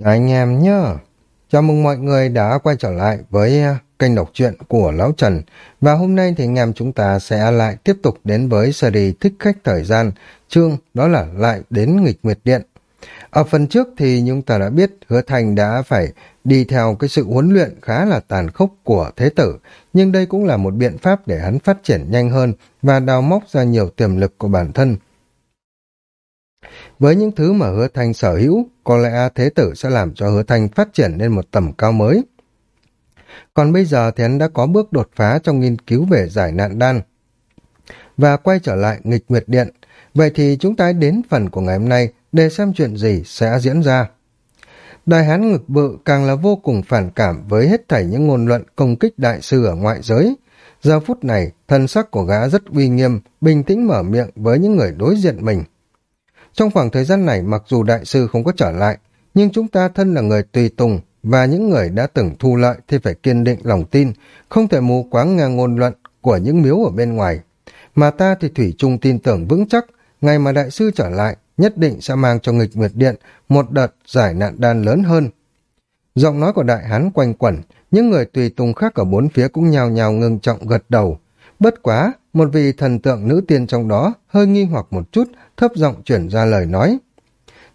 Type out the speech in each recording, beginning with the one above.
Dạ, anh em nhá, chào mừng mọi người đã quay trở lại với à, kênh đọc truyện của Lão Trần và hôm nay thì anh em chúng ta sẽ lại tiếp tục đến với series Thích Khách Thời Gian chương đó là lại đến nghịch nguyệt điện. Ở phần trước thì chúng ta đã biết Hứa Thành đã phải đi theo cái sự huấn luyện khá là tàn khốc của Thế Tử nhưng đây cũng là một biện pháp để hắn phát triển nhanh hơn và đào móc ra nhiều tiềm lực của bản thân. Với những thứ mà hứa thanh sở hữu, có lẽ thế tử sẽ làm cho hứa thanh phát triển lên một tầm cao mới. Còn bây giờ thì hắn đã có bước đột phá trong nghiên cứu về giải nạn đan. Và quay trở lại nghịch nguyệt điện. Vậy thì chúng ta đến phần của ngày hôm nay để xem chuyện gì sẽ diễn ra. Đại hán ngực bự càng là vô cùng phản cảm với hết thảy những ngôn luận công kích đại sư ở ngoại giới. Giờ phút này, thân sắc của gã rất uy nghiêm, bình tĩnh mở miệng với những người đối diện mình. Trong khoảng thời gian này mặc dù đại sư không có trở lại, nhưng chúng ta thân là người tùy tùng và những người đã từng thu lợi thì phải kiên định lòng tin, không thể mù quáng ngang ngôn luận của những miếu ở bên ngoài. Mà ta thì thủy chung tin tưởng vững chắc, ngày mà đại sư trở lại, nhất định sẽ mang cho nghịch nguyệt điện một đợt giải nạn đan lớn hơn. Giọng nói của đại hán quanh quẩn, những người tùy tùng khác ở bốn phía cũng nhào nhào ngưng trọng gật đầu. Bất quá, một vị thần tượng nữ tiên trong đó hơi nghi hoặc một chút, thấp giọng chuyển ra lời nói.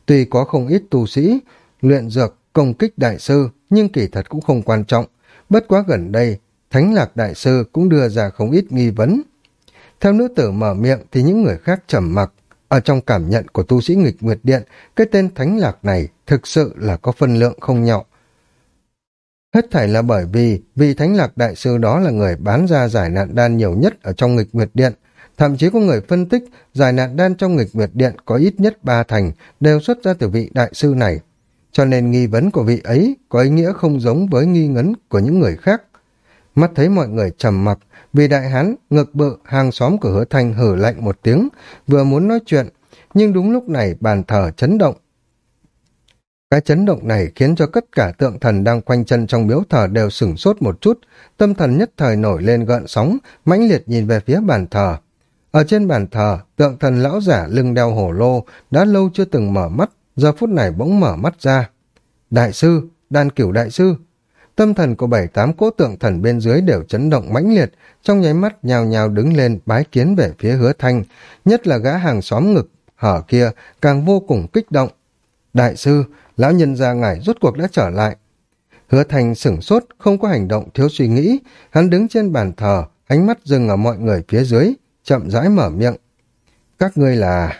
Tuy có không ít tu sĩ, luyện dược, công kích đại sư, nhưng kỳ thật cũng không quan trọng. Bất quá gần đây, Thánh Lạc Đại Sư cũng đưa ra không ít nghi vấn. Theo nữ tử mở miệng thì những người khác trầm mặc. Ở trong cảm nhận của tu sĩ nghịch nguyệt điện, cái tên Thánh Lạc này thực sự là có phân lượng không nhỏ. Hết thảy là bởi vì vị Thánh Lạc Đại Sư đó là người bán ra giải nạn đan nhiều nhất ở trong nghịch nguyệt điện, Thậm chí có người phân tích giải nạn đan trong nghịch nguyệt điện có ít nhất ba thành đều xuất ra từ vị đại sư này. Cho nên nghi vấn của vị ấy có ý nghĩa không giống với nghi ngấn của những người khác. Mắt thấy mọi người trầm mặc, vì đại hán, ngực bự, hàng xóm của hứa thanh hử lạnh một tiếng, vừa muốn nói chuyện, nhưng đúng lúc này bàn thờ chấn động. Cái chấn động này khiến cho tất cả tượng thần đang quanh chân trong miếu thờ đều sửng sốt một chút, tâm thần nhất thời nổi lên gợn sóng, mãnh liệt nhìn về phía bàn thờ. Ở trên bàn thờ, tượng thần lão giả lưng đeo hổ lô đã lâu chưa từng mở mắt, giờ phút này bỗng mở mắt ra. Đại sư, đan cửu đại sư. Tâm thần của bảy tám cố tượng thần bên dưới đều chấn động mãnh liệt, trong nháy mắt nhào nhào đứng lên bái kiến về phía hứa thanh, nhất là gã hàng xóm ngực, hở kia càng vô cùng kích động. Đại sư, lão nhân gia ngài rốt cuộc đã trở lại. Hứa thành sửng sốt, không có hành động thiếu suy nghĩ, hắn đứng trên bàn thờ, ánh mắt dừng ở mọi người phía dưới, chậm rãi mở miệng. Các ngươi là...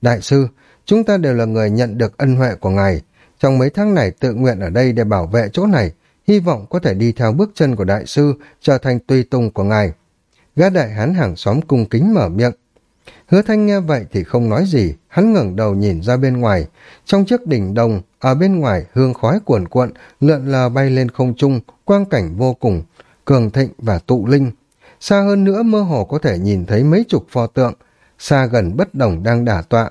Đại sư, chúng ta đều là người nhận được ân huệ của ngài. Trong mấy tháng này tự nguyện ở đây để bảo vệ chỗ này, hy vọng có thể đi theo bước chân của đại sư, trở thành tùy tùng của ngài. Gã đại hán hàng xóm cung kính mở miệng. Hứa thanh nghe vậy thì không nói gì, hắn ngẩng đầu nhìn ra bên ngoài. Trong chiếc đỉnh đồng, ở bên ngoài hương khói cuồn cuộn, lượn lờ bay lên không trung, quang cảnh vô cùng, cường thịnh và tụ linh. Xa hơn nữa mơ hồ có thể nhìn thấy mấy chục pho tượng, xa gần bất đồng đang đả tọa.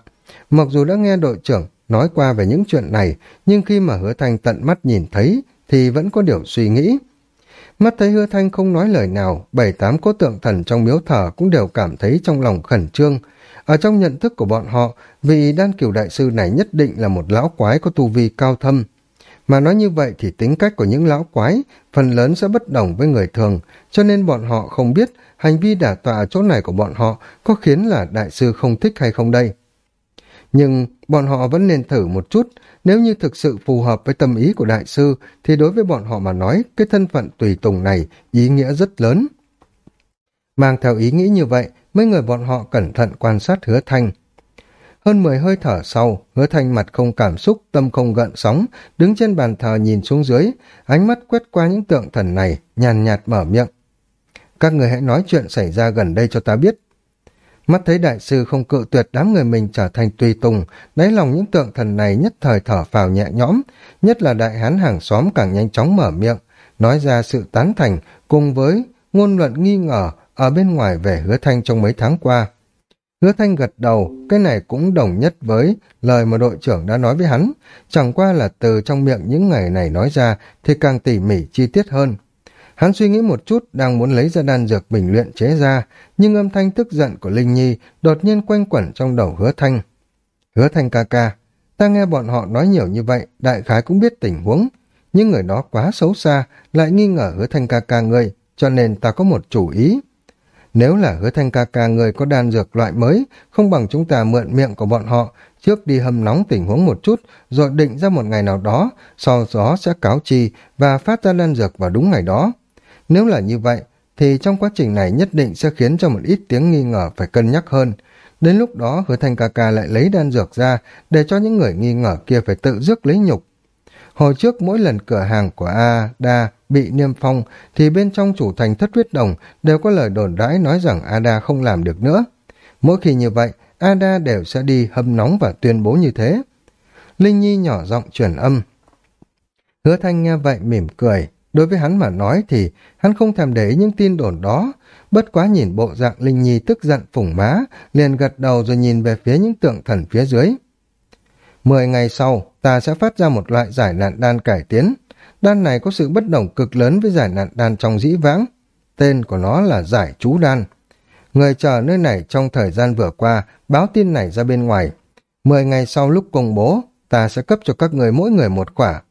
Mặc dù đã nghe đội trưởng nói qua về những chuyện này, nhưng khi mà hứa thanh tận mắt nhìn thấy thì vẫn có điều suy nghĩ. Mắt thấy hứa thanh không nói lời nào, bảy tám cố tượng thần trong miếu thờ cũng đều cảm thấy trong lòng khẩn trương. Ở trong nhận thức của bọn họ, vị đan cửu đại sư này nhất định là một lão quái có tu vi cao thâm, mà nói như vậy thì tính cách của những lão quái phần lớn sẽ bất đồng với người thường, cho nên bọn họ không biết hành vi đả tọa ở chỗ này của bọn họ có khiến là đại sư không thích hay không đây. Nhưng bọn họ vẫn nên thử một chút, nếu như thực sự phù hợp với tâm ý của đại sư thì đối với bọn họ mà nói cái thân phận tùy tùng này ý nghĩa rất lớn. Mang theo ý nghĩ như vậy, mấy người bọn họ cẩn thận quan sát hứa thanh, hơn 10 hơi thở sau, hứa thanh mặt không cảm xúc, tâm không gợn sóng, đứng trên bàn thờ nhìn xuống dưới, ánh mắt quét qua những tượng thần này, nhàn nhạt mở miệng. Các người hãy nói chuyện xảy ra gần đây cho ta biết. Mắt thấy đại sư không cự tuyệt đám người mình trở thành tùy tùng, đáy lòng những tượng thần này nhất thời thở phào nhẹ nhõm, nhất là đại hán hàng xóm càng nhanh chóng mở miệng, nói ra sự tán thành cùng với ngôn luận nghi ngờ ở bên ngoài về hứa thanh trong mấy tháng qua. Hứa Thanh gật đầu, cái này cũng đồng nhất với lời mà đội trưởng đã nói với hắn, chẳng qua là từ trong miệng những ngày này nói ra thì càng tỉ mỉ chi tiết hơn. Hắn suy nghĩ một chút, đang muốn lấy ra đan dược bình luyện chế ra, nhưng âm thanh tức giận của Linh Nhi đột nhiên quanh quẩn trong đầu hứa Thanh. Hứa Thanh ca ca, Ta nghe bọn họ nói nhiều như vậy, đại khái cũng biết tình huống. Nhưng người đó quá xấu xa, lại nghi ngờ hứa thanh ca ca ngươi, cho nên ta có một chủ ý. Nếu là hứa thanh ca ca người có đan dược loại mới, không bằng chúng ta mượn miệng của bọn họ, trước đi hâm nóng tình huống một chút, rồi định ra một ngày nào đó, sau đó sẽ cáo chi và phát ra đan dược vào đúng ngày đó. Nếu là như vậy, thì trong quá trình này nhất định sẽ khiến cho một ít tiếng nghi ngờ phải cân nhắc hơn. Đến lúc đó hứa thanh ca ca lại lấy đan dược ra để cho những người nghi ngờ kia phải tự rước lấy nhục. Hồi trước mỗi lần cửa hàng của A, Đa bị niêm phong thì bên trong chủ thành thất huyết đồng đều có lời đồn đãi nói rằng Ada không làm được nữa. Mỗi khi như vậy, Ada đều sẽ đi hâm nóng và tuyên bố như thế. Linh Nhi nhỏ giọng truyền âm. Hứa Thanh nghe vậy mỉm cười. Đối với hắn mà nói thì hắn không thèm để ý những tin đồn đó. Bất quá nhìn bộ dạng Linh Nhi tức giận phủng má, liền gật đầu rồi nhìn về phía những tượng thần phía dưới. Mười ngày sau, ta sẽ phát ra một loại giải nạn đan cải tiến. Đan này có sự bất đồng cực lớn với giải nạn đan trong dĩ vãng. Tên của nó là giải chú đan. Người chờ nơi này trong thời gian vừa qua báo tin này ra bên ngoài. Mười ngày sau lúc công bố, ta sẽ cấp cho các người mỗi người một quả.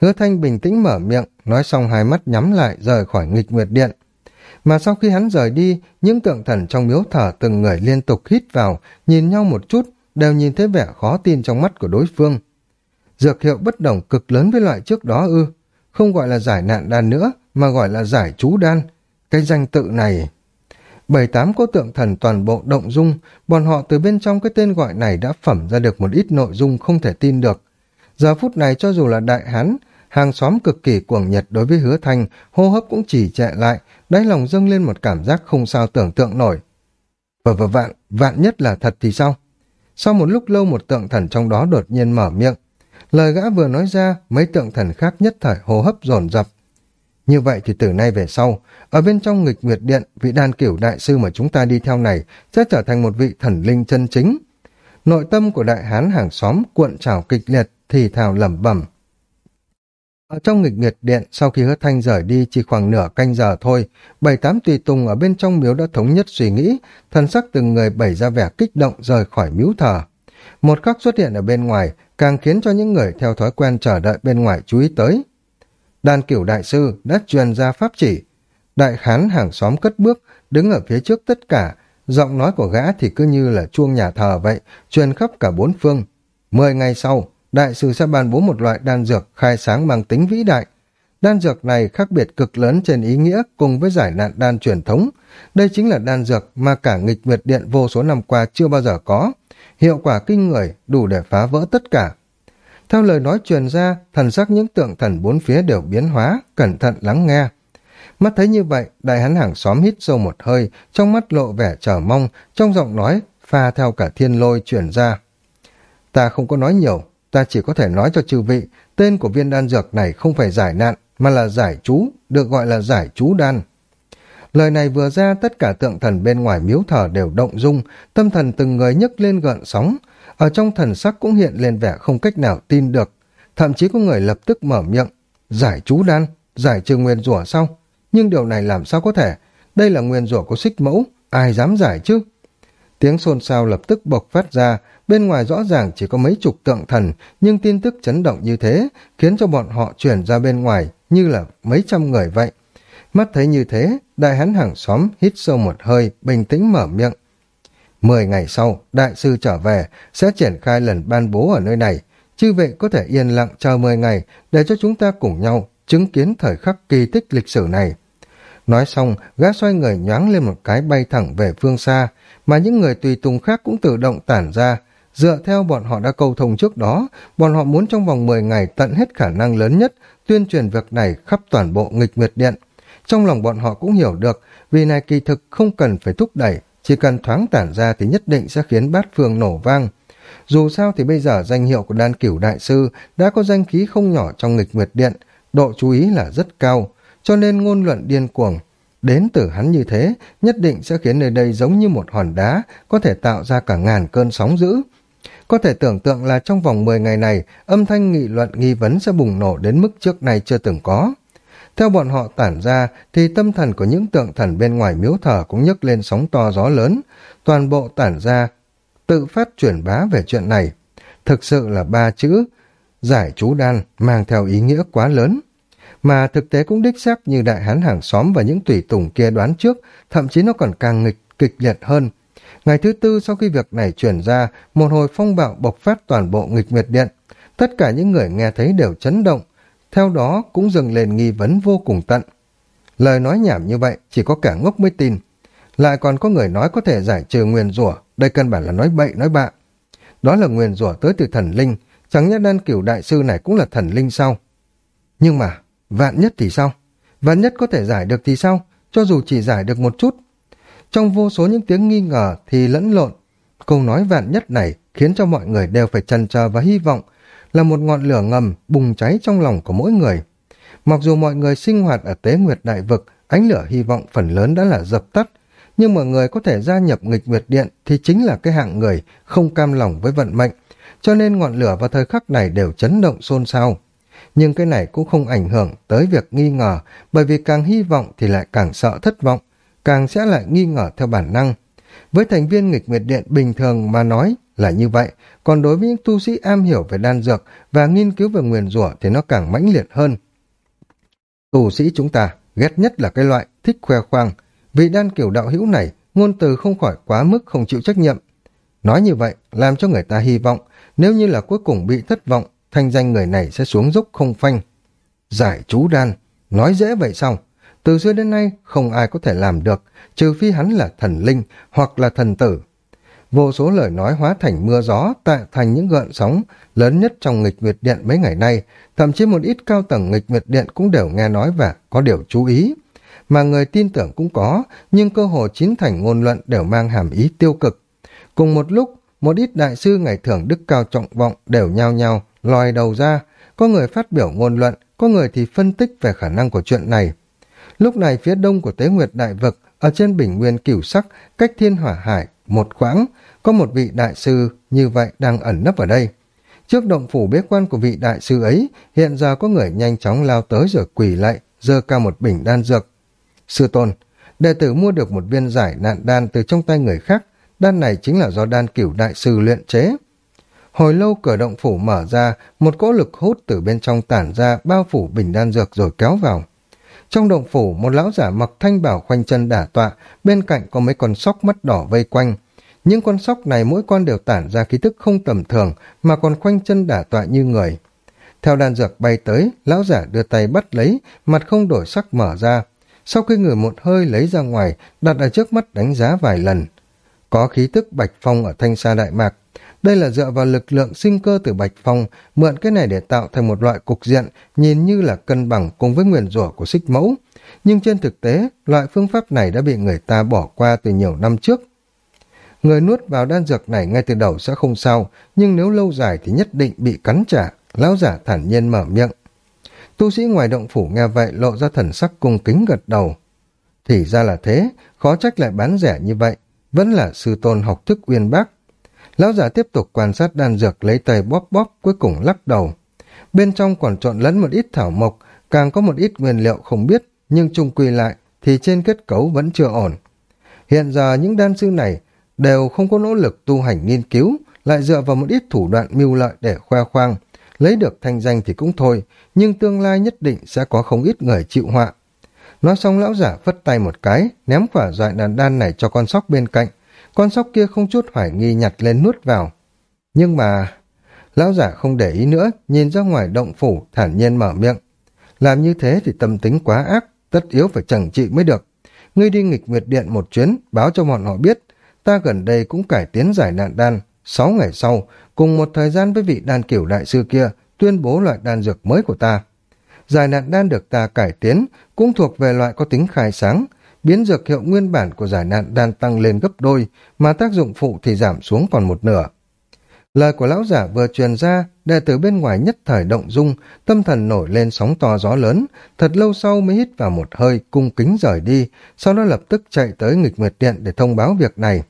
Hứa Thanh bình tĩnh mở miệng, nói xong hai mắt nhắm lại rời khỏi nghịch nguyệt điện. Mà sau khi hắn rời đi, những tượng thần trong miếu thờ từng người liên tục hít vào, nhìn nhau một chút, đều nhìn thấy vẻ khó tin trong mắt của đối phương. Dược hiệu bất đồng cực lớn với loại trước đó ư, không gọi là giải nạn đan nữa, mà gọi là giải chú đan. Cái danh tự này... Bảy tám cô tượng thần toàn bộ động dung, bọn họ từ bên trong cái tên gọi này đã phẩm ra được một ít nội dung không thể tin được. Giờ phút này cho dù là đại hán, hàng xóm cực kỳ cuồng nhiệt đối với hứa thanh, hô hấp cũng chỉ trệ lại, đáy lòng dâng lên một cảm giác không sao tưởng tượng nổi. Và và vạn, vạn nhất là thật thì sao? Sau một lúc lâu một tượng thần trong đó đột nhiên mở miệng. Lời gã vừa nói ra, mấy tượng thần khác nhất thời hô hấp dồn dập. Như vậy thì từ nay về sau, ở bên trong nghịch nguyệt điện, vị đan cửu đại sư mà chúng ta đi theo này sẽ trở thành một vị thần linh chân chính. Nội tâm của đại hán hàng xóm cuộn trào kịch liệt, thì thào lẩm bẩm. Ở trong nghịch nguyệt điện, sau khi hứa thanh rời đi chỉ khoảng nửa canh giờ thôi, bảy tám tùy tùng ở bên trong miếu đã thống nhất suy nghĩ, thần sắc từng người bày ra vẻ kích động rời khỏi miếu thờ. Một khắc xuất hiện ở bên ngoài, càng khiến cho những người theo thói quen chờ đợi bên ngoài chú ý tới. Đàn cửu đại sư đã truyền ra pháp chỉ. Đại khán hàng xóm cất bước, đứng ở phía trước tất cả, giọng nói của gã thì cứ như là chuông nhà thờ vậy, truyền khắp cả bốn phương. Mười ngày sau, đại sư sẽ ban bố một loại đan dược khai sáng bằng tính vĩ đại. Đan dược này khác biệt cực lớn trên ý nghĩa cùng với giải nạn đan truyền thống. Đây chính là đan dược mà cả nghịch nguyệt điện vô số năm qua chưa bao giờ có. Hiệu quả kinh người, đủ để phá vỡ tất cả. Theo lời nói truyền ra, thần sắc những tượng thần bốn phía đều biến hóa, cẩn thận lắng nghe. Mắt thấy như vậy, đại hán hàng xóm hít sâu một hơi, trong mắt lộ vẻ chờ mong, trong giọng nói, pha theo cả thiên lôi truyền ra. Ta không có nói nhiều, ta chỉ có thể nói cho chư vị, tên của viên đan dược này không phải giải nạn, mà là giải chú, được gọi là giải chú đan. Lời này vừa ra, tất cả tượng thần bên ngoài miếu thờ đều động dung, tâm thần từng người nhấc lên gợn sóng, ở trong thần sắc cũng hiện lên vẻ không cách nào tin được. Thậm chí có người lập tức mở miệng, giải chú đan, giải trừ nguyên rủa sau. Nhưng điều này làm sao có thể? Đây là nguyên rủa của xích mẫu, ai dám giải chứ? Tiếng xôn xao lập tức bộc phát ra, bên ngoài rõ ràng chỉ có mấy chục tượng thần, nhưng tin tức chấn động như thế, khiến cho bọn họ chuyển ra bên ngoài như là mấy trăm người vậy. Mắt thấy như thế, đại hán hàng xóm hít sâu một hơi, bình tĩnh mở miệng. Mười ngày sau, đại sư trở về, sẽ triển khai lần ban bố ở nơi này. Chư vệ có thể yên lặng chờ mười ngày để cho chúng ta cùng nhau chứng kiến thời khắc kỳ tích lịch sử này. Nói xong, gã xoay người nhoáng lên một cái bay thẳng về phương xa, mà những người tùy tùng khác cũng tự động tản ra. Dựa theo bọn họ đã câu thông trước đó, bọn họ muốn trong vòng 10 ngày tận hết khả năng lớn nhất tuyên truyền việc này khắp toàn bộ nghịch nguyệt điện. Trong lòng bọn họ cũng hiểu được, vì này kỳ thực không cần phải thúc đẩy, chỉ cần thoáng tản ra thì nhất định sẽ khiến bát phương nổ vang. Dù sao thì bây giờ danh hiệu của đan cửu đại sư đã có danh khí không nhỏ trong nghịch nguyệt điện, độ chú ý là rất cao, cho nên ngôn luận điên cuồng. Đến từ hắn như thế, nhất định sẽ khiến nơi đây giống như một hòn đá, có thể tạo ra cả ngàn cơn sóng dữ. Có thể tưởng tượng là trong vòng 10 ngày này, âm thanh nghị luận nghi vấn sẽ bùng nổ đến mức trước nay chưa từng có. Theo bọn họ tản ra, thì tâm thần của những tượng thần bên ngoài miếu thờ cũng nhấc lên sóng to gió lớn, toàn bộ tản ra, tự phát truyền bá về chuyện này. thực sự là ba chữ giải chú đan mang theo ý nghĩa quá lớn. Mà thực tế cũng đích xác như đại hán hàng xóm và những tùy tùng kia đoán trước, thậm chí nó còn càng nghịch, kịch liệt hơn. Ngày thứ tư sau khi việc này chuyển ra, một hồi phong bạo bộc phát toàn bộ nghịch nguyệt điện. Tất cả những người nghe thấy đều chấn động, theo đó cũng dừng lên nghi vấn vô cùng tận. Lời nói nhảm như vậy chỉ có cả ngốc mới tin. Lại còn có người nói có thể giải trừ nguyền rủa đây căn bản là nói bậy nói bạ. Đó là nguyền rủa tới từ thần linh, chẳng nhẽ đan cửu đại sư này cũng là thần linh sao? Nhưng mà, vạn nhất thì sao? Vạn nhất có thể giải được thì sao? Cho dù chỉ giải được một chút. Trong vô số những tiếng nghi ngờ thì lẫn lộn. Câu nói vạn nhất này khiến cho mọi người đều phải chần chờ và hy vọng là một ngọn lửa ngầm bùng cháy trong lòng của mỗi người. Mặc dù mọi người sinh hoạt ở tế nguyệt đại vực, ánh lửa hy vọng phần lớn đã là dập tắt, nhưng mà người có thể gia nhập nghịch nguyệt điện thì chính là cái hạng người không cam lòng với vận mệnh, cho nên ngọn lửa vào thời khắc này đều chấn động xôn xao. Nhưng cái này cũng không ảnh hưởng tới việc nghi ngờ, bởi vì càng hy vọng thì lại càng sợ thất vọng, càng sẽ lại nghi ngờ theo bản năng. Với thành viên nghịch nguyệt điện bình thường mà nói là như vậy, còn đối với những tu sĩ am hiểu về đan dược và nghiên cứu về nguyền rủa thì nó càng mãnh liệt hơn. Tu sĩ chúng ta ghét nhất là cái loại thích khoe khoang, vì đan kiểu đạo hữu này ngôn từ không khỏi quá mức không chịu trách nhiệm. Nói như vậy làm cho người ta hy vọng nếu như là cuối cùng bị thất vọng thanh danh người này sẽ xuống dốc không phanh. Giải chú đan, nói dễ vậy sao? Từ xưa đến nay không ai có thể làm được, trừ phi hắn là thần linh hoặc là thần tử. Vô số lời nói hóa thành mưa gió, tạo thành những gợn sóng lớn nhất trong nghịch nguyệt điện mấy ngày nay, thậm chí một ít cao tầng nghịch nguyệt điện cũng đều nghe nói và có điều chú ý. Mà người tin tưởng cũng có, nhưng cơ hồ chín thành ngôn luận đều mang hàm ý tiêu cực. Cùng một lúc, một ít đại sư ngày thường đức cao trọng vọng đều nhao nhao, lòi đầu ra, có người phát biểu ngôn luận, có người thì phân tích về khả năng của chuyện này. Lúc này phía đông của Tế Nguyệt Đại Vực, ở trên bình nguyên cửu sắc, cách thiên hỏa hải, một quãng có một vị đại sư như vậy đang ẩn nấp ở đây. Trước động phủ bế quan của vị đại sư ấy, hiện giờ có người nhanh chóng lao tới rồi quỳ lại, giơ cao một bình đan dược. Sư tôn, đệ tử mua được một viên giải nạn đan từ trong tay người khác, đan này chính là do đan cửu đại sư luyện chế. Hồi lâu cửa động phủ mở ra, một cỗ lực hút từ bên trong tản ra bao phủ bình đan dược rồi kéo vào. Trong động phủ, một lão giả mặc thanh bảo khoanh chân đả tọa, bên cạnh có mấy con sóc mắt đỏ vây quanh. Những con sóc này mỗi con đều tản ra khí thức không tầm thường, mà còn khoanh chân đả tọa như người. Theo đàn dược bay tới, lão giả đưa tay bắt lấy, mặt không đổi sắc mở ra. Sau khi ngửi một hơi lấy ra ngoài, đặt ở trước mắt đánh giá vài lần. Có khí tức bạch phong ở thanh sa đại mạc, đây là dựa vào lực lượng sinh cơ từ Bạch Phong, mượn cái này để tạo thành một loại cục diện nhìn như là cân bằng cùng với nguyền rủa của xích mẫu. Nhưng trên thực tế, loại phương pháp này đã bị người ta bỏ qua từ nhiều năm trước. Người nuốt vào đan dược này ngay từ đầu sẽ không sao, nhưng nếu lâu dài thì nhất định bị cắn trả, lão giả thản nhiên mở miệng. Tu sĩ ngoài động phủ nghe vậy lộ ra thần sắc cung kính gật đầu. Thì ra là thế, khó trách lại bán rẻ như vậy, vẫn là sư tôn học thức uyên bác, Lão giả tiếp tục quan sát đan dược lấy tay bóp bóp cuối cùng lắc đầu. Bên trong còn trộn lẫn một ít thảo mộc, càng có một ít nguyên liệu không biết, nhưng chung quy lại thì trên kết cấu vẫn chưa ổn. Hiện giờ những đan sư này đều không có nỗ lực tu hành nghiên cứu, lại dựa vào một ít thủ đoạn mưu lợi để khoe khoang. Lấy được thanh danh thì cũng thôi, nhưng tương lai nhất định sẽ có không ít người chịu họa. Nói xong lão giả phất tay một cái, ném quả dại đàn đan này cho con sóc bên cạnh, con sóc kia không chút hoài nghi nhặt lên nuốt vào. Nhưng mà... Lão giả không để ý nữa, nhìn ra ngoài động phủ, thản nhiên mở miệng. Làm như thế thì tâm tính quá ác, tất yếu phải chẳng trị mới được. Ngươi đi nghịch nguyệt điện một chuyến, báo cho bọn họ biết. Ta gần đây cũng cải tiến giải nạn đan. Sáu ngày sau, cùng một thời gian với vị đan kiểu đại sư kia, tuyên bố loại đan dược mới của ta. Giải nạn đan được ta cải tiến, cũng thuộc về loại có tính khai sáng, biến dược hiệu nguyên bản của giải nạn đan tăng lên gấp đôi, mà tác dụng phụ thì giảm xuống còn một nửa. Lời của lão giả vừa truyền ra, đệ tử bên ngoài nhất thời động dung, tâm thần nổi lên sóng to gió lớn, thật lâu sau mới hít vào một hơi, cung kính rời đi, sau đó lập tức chạy tới nghịch nguyệt điện để thông báo việc này.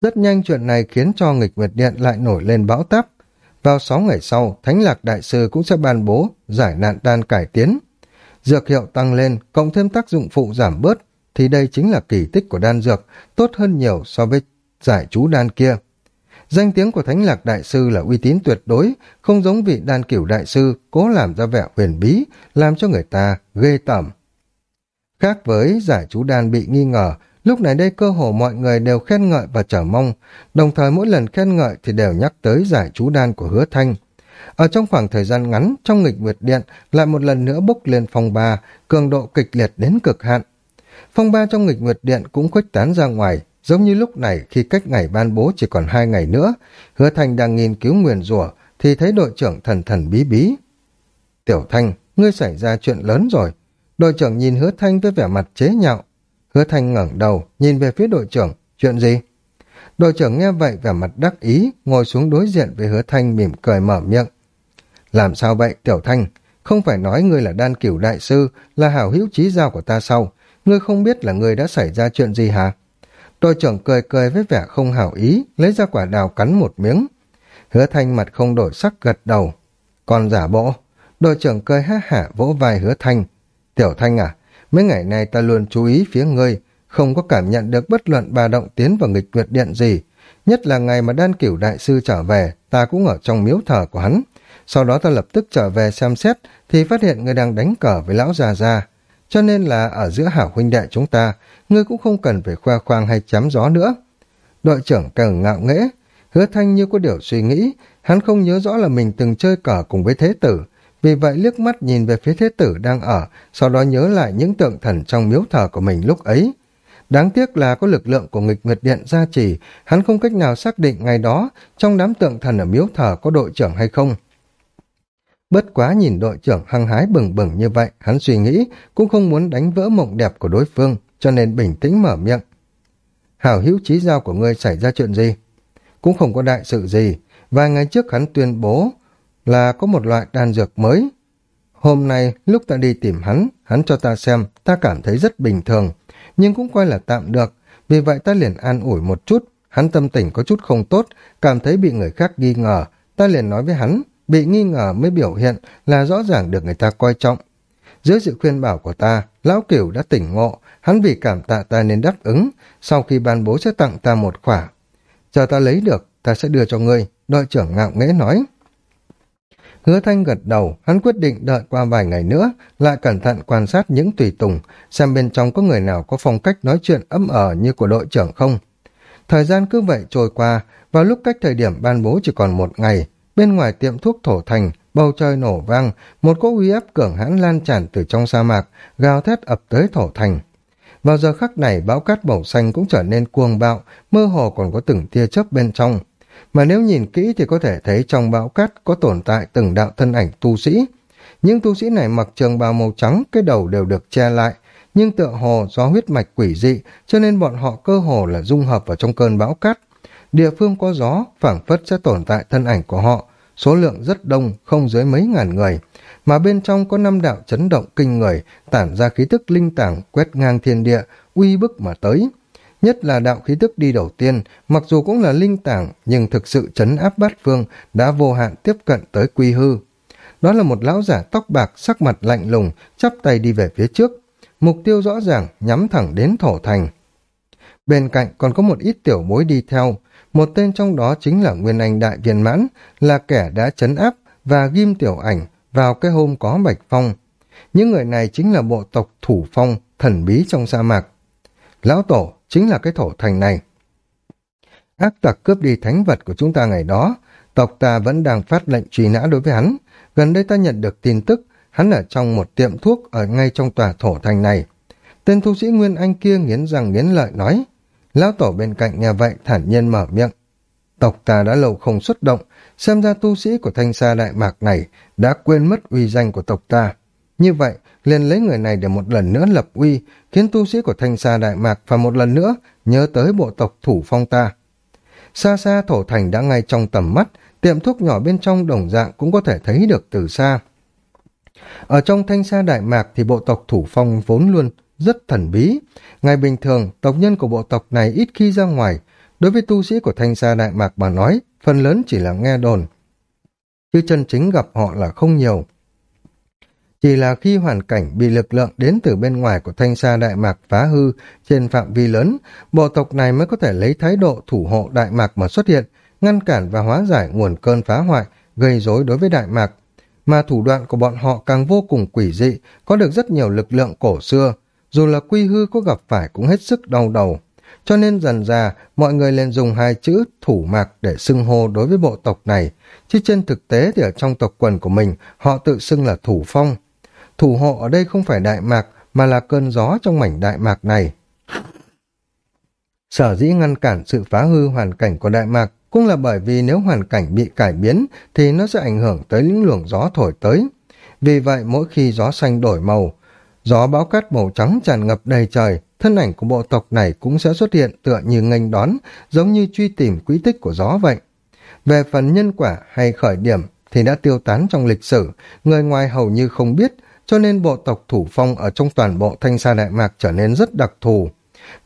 Rất nhanh chuyện này khiến cho nghịch nguyệt điện lại nổi lên bão táp. Vào sáu ngày sau, Thánh Lạc Đại Sư cũng sẽ ban bố giải nạn đan cải tiến, dược hiệu tăng lên, cộng thêm tác dụng phụ giảm bớt, thì đây chính là kỳ tích của đan dược, tốt hơn nhiều so với giải chú đan kia. Danh tiếng của Thánh Lạc Đại Sư là uy tín tuyệt đối, không giống vị đan cửu đại sư cố làm ra vẻ huyền bí, làm cho người ta ghê tởm. Khác với giải chú đan bị nghi ngờ, lúc này đây cơ hồ mọi người đều khen ngợi và chờ mong, đồng thời mỗi lần khen ngợi thì đều nhắc tới giải chú đan của hứa thanh. Ở trong khoảng thời gian ngắn, trong nghịch nguyệt điện lại một lần nữa bốc lên phong ba, cường độ kịch liệt đến cực hạn. Phong ba trong nghịch nguyệt điện cũng khuếch tán ra ngoài, giống như lúc này khi cách ngày ban bố chỉ còn hai ngày nữa, hứa thanh đang nghiên cứu nguyền rủa thì thấy đội trưởng thần thần bí bí. Tiểu thanh, ngươi xảy ra chuyện lớn rồi. Đội trưởng nhìn hứa thanh với vẻ mặt chế nhạo. Hứa thanh ngẩng đầu, nhìn về phía đội trưởng, chuyện gì? Đội trưởng nghe vậy vẻ mặt đắc ý, ngồi xuống đối diện với hứa thanh mỉm cười mở miệng. Làm sao vậy, Tiểu Thanh? Không phải nói ngươi là đan cửu đại sư, là hảo hữu trí giao của ta sau. Ngươi không biết là ngươi đã xảy ra chuyện gì hả? Đội trưởng cười cười với vẻ không hảo ý, lấy ra quả đào cắn một miếng. Hứa Thanh mặt không đổi sắc gật đầu. Còn giả bộ. Đội trưởng cười ha hả vỗ vai hứa Thanh. Tiểu Thanh à, mấy ngày nay ta luôn chú ý phía ngươi, không có cảm nhận được bất luận bà động tiến vào nghịch nguyệt điện gì. Nhất là ngày mà đan cửu đại sư trở về, ta cũng ở trong miếu thờ của hắn. Sau đó ta lập tức trở về xem xét, thì phát hiện ngươi đang đánh cờ với lão già già. Cho nên là ở giữa hảo huynh đệ chúng ta, ngươi cũng không cần phải khoe khoang hay chém gió nữa. Đội trưởng càng ngạo nghễ, hứa thanh như có điều suy nghĩ, hắn không nhớ rõ là mình từng chơi cờ cùng với thế tử, vì vậy liếc mắt nhìn về phía thế tử đang ở, sau đó nhớ lại những tượng thần trong miếu thờ của mình lúc ấy. Đáng tiếc là có lực lượng của nghịch nguyệt điện gia trì, hắn không cách nào xác định ngày đó trong đám tượng thần ở miếu thờ có đội trưởng hay không. Bất quá nhìn đội trưởng hăng hái bừng bừng như vậy, hắn suy nghĩ cũng không muốn đánh vỡ mộng đẹp của đối phương, cho nên bình tĩnh mở miệng. Hảo hữu trí giao của ngươi xảy ra chuyện gì? Cũng không có đại sự gì. Vài ngày trước hắn tuyên bố là có một loại đan dược mới. Hôm nay, lúc ta đi tìm hắn, hắn cho ta xem, ta cảm thấy rất bình thường, nhưng cũng coi là tạm được. Vì vậy ta liền an ủi một chút, hắn tâm tình có chút không tốt, cảm thấy bị người khác nghi ngờ. Ta liền nói với hắn, bị nghi ngờ mới biểu hiện là rõ ràng được người ta coi trọng. Dưới sự khuyên bảo của ta, lão cửu đã tỉnh ngộ, hắn vì cảm tạ ta nên đáp ứng, sau khi ban bố sẽ tặng ta một khỏa. Chờ ta lấy được, ta sẽ đưa cho ngươi, đội trưởng ngạo nghễ nói. Hứa thanh gật đầu, hắn quyết định đợi qua vài ngày nữa, lại cẩn thận quan sát những tùy tùng, xem bên trong có người nào có phong cách nói chuyện ấm ở như của đội trưởng không. Thời gian cứ vậy trôi qua, vào lúc cách thời điểm ban bố chỉ còn một ngày, Bên ngoài tiệm thuốc thổ thành, bầu trời nổ vang, một cỗ uy áp cường hãn lan tràn từ trong sa mạc, gào thét ập tới thổ thành. Vào giờ khắc này, bão cát màu xanh cũng trở nên cuồng bạo, mơ hồ còn có từng tia chớp bên trong. Mà nếu nhìn kỹ thì có thể thấy trong bão cát có tồn tại từng đạo thân ảnh tu sĩ. Những tu sĩ này mặc trường bào màu trắng, cái đầu đều được che lại, nhưng tựa hồ do huyết mạch quỷ dị, cho nên bọn họ cơ hồ là dung hợp vào trong cơn bão cát. Địa phương có gió, phảng phất sẽ tồn tại thân ảnh của họ, số lượng rất đông, không dưới mấy ngàn người, mà bên trong có năm đạo chấn động kinh người, tản ra khí tức linh tảng quét ngang thiên địa, uy bức mà tới. Nhất là đạo khí tức đi đầu tiên, mặc dù cũng là linh tảng, nhưng thực sự chấn áp bát phương, đã vô hạn tiếp cận tới quy hư. Đó là một lão giả tóc bạc, sắc mặt lạnh lùng, chắp tay đi về phía trước. Mục tiêu rõ ràng, nhắm thẳng đến thổ thành. Bên cạnh còn có một ít tiểu bối đi theo, một tên trong đó chính là Nguyên Anh Đại Viên Mãn, là kẻ đã chấn áp và ghim tiểu ảnh vào cái hôm có Bạch Phong. Những người này chính là bộ tộc Thủ Phong, thần bí trong sa mạc. Lão Tổ chính là cái thổ thành này. Ác tặc cướp đi thánh vật của chúng ta ngày đó, tộc ta vẫn đang phát lệnh truy nã đối với hắn. Gần đây ta nhận được tin tức, hắn ở trong một tiệm thuốc ở ngay trong tòa thổ thành này. Tên thu sĩ Nguyên Anh kia nghiến răng nghiến lợi nói, Lão tổ bên cạnh nghe vậy thản nhiên mở miệng. Tộc ta đã lâu không xuất động, xem ra tu sĩ của thanh sa đại mạc này đã quên mất uy danh của tộc ta. Như vậy, liền lấy người này để một lần nữa lập uy, khiến tu sĩ của thanh sa đại mạc và một lần nữa nhớ tới bộ tộc thủ phong ta. Xa xa thổ thành đã ngay trong tầm mắt, tiệm thuốc nhỏ bên trong đồng dạng cũng có thể thấy được từ xa. Ở trong thanh sa đại mạc thì bộ tộc thủ phong vốn luôn rất thần bí. Ngày bình thường, tộc nhân của bộ tộc này ít khi ra ngoài. Đối với tu sĩ của thanh gia đại mạc mà nói, phần lớn chỉ là nghe đồn. Chứ chân chính gặp họ là không nhiều. Chỉ là khi hoàn cảnh bị lực lượng đến từ bên ngoài của thanh sa đại mạc phá hư trên phạm vi lớn, bộ tộc này mới có thể lấy thái độ thủ hộ đại mạc mà xuất hiện, ngăn cản và hóa giải nguồn cơn phá hoại, gây rối đối với Đại Mạc. Mà thủ đoạn của bọn họ càng vô cùng quỷ dị, có được rất nhiều lực lượng cổ xưa, dù là quy hư có gặp phải cũng hết sức đau đầu. Cho nên dần ra, mọi người liền dùng hai chữ thủ mạc để xưng hô đối với bộ tộc này, chứ trên thực tế thì ở trong tộc quần của mình, họ tự xưng là thủ phong. Thủ hộ ở đây không phải Đại Mạc, mà là cơn gió trong mảnh Đại Mạc này. Sở dĩ ngăn cản sự phá hư hoàn cảnh của Đại Mạc cũng là bởi vì nếu hoàn cảnh bị cải biến thì nó sẽ ảnh hưởng tới những luồng gió thổi tới. Vì vậy mỗi khi gió xanh đổi màu, gió bão cát màu trắng tràn ngập đầy trời, thân ảnh của bộ tộc này cũng sẽ xuất hiện tựa như nghênh đón, giống như truy tìm quỹ tích của gió vậy. Về phần nhân quả hay khởi điểm thì đã tiêu tán trong lịch sử, người ngoài hầu như không biết, cho nên bộ tộc thủ phong ở trong toàn bộ thanh sa đại mạc trở nên rất đặc thù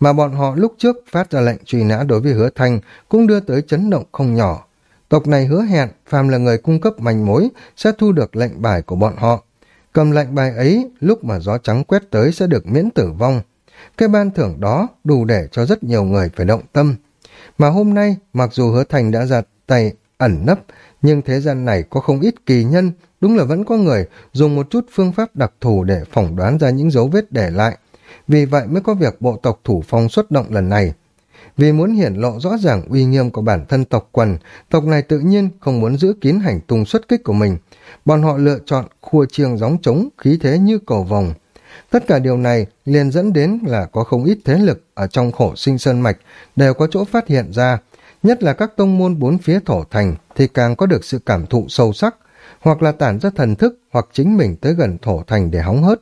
mà bọn họ lúc trước phát ra lệnh truy nã đối với hứa thanh cũng đưa tới chấn động không nhỏ. Tộc này hứa hẹn, phàm là người cung cấp manh mối, sẽ thu được lệnh bài của bọn họ. Cầm lệnh bài ấy, lúc mà gió trắng quét tới sẽ được miễn tử vong. Cái ban thưởng đó đủ để cho rất nhiều người phải động tâm. Mà hôm nay, mặc dù hứa thành đã giặt tay ẩn nấp, nhưng thế gian này có không ít kỳ nhân, đúng là vẫn có người dùng một chút phương pháp đặc thù để phỏng đoán ra những dấu vết để lại, vì vậy mới có việc bộ tộc thủ phong xuất động lần này. Vì muốn hiển lộ rõ ràng uy nghiêm của bản thân tộc quần, tộc này tự nhiên không muốn giữ kín hành tung xuất kích của mình. Bọn họ lựa chọn khua chiêng gióng trống, khí thế như cầu vòng. Tất cả điều này liền dẫn đến là có không ít thế lực ở trong khổ sinh sơn mạch đều có chỗ phát hiện ra, nhất là các tông môn bốn phía thổ thành thì càng có được sự cảm thụ sâu sắc, hoặc là tản ra thần thức hoặc chính mình tới gần thổ thành để hóng hớt.